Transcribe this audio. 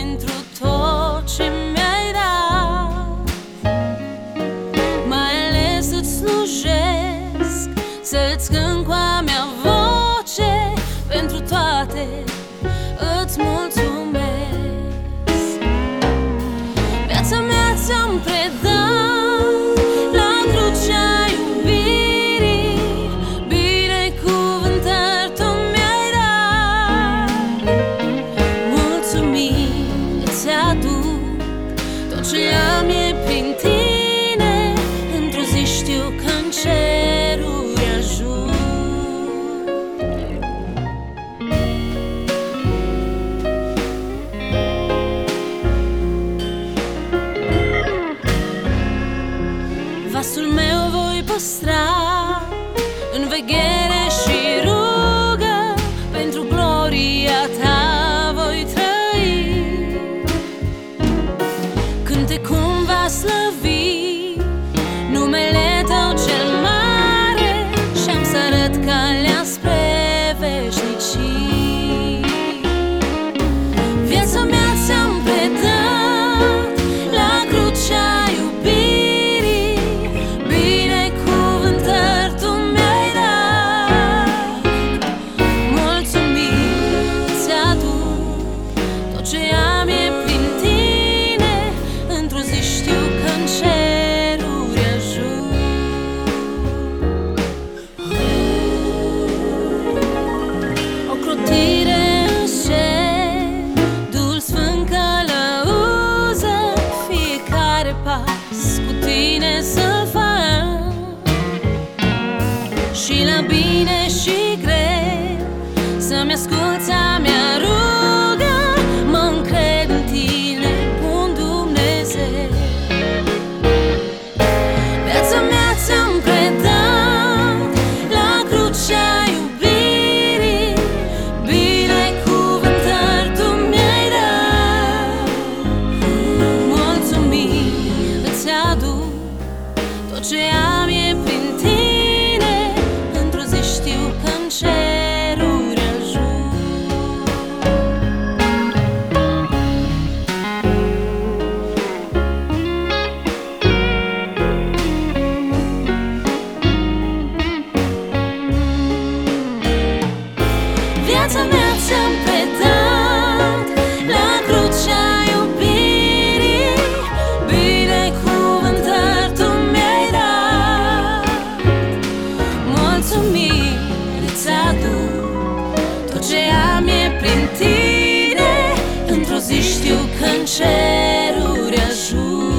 pentru tot ce mi-ai dat. Mai ales îți slujesc să-ți cânt Pasul meu voi păstra În veghere și rugă. Pentru gloria ta voi trăi. Când te cum va slăvi tot ce am e prin tine. Într-o zi știu că în ceruri ajung Viața mea mulțumiri Îți aduc tot ce am e prin tine Într-o zi știu că în ceruri ajung.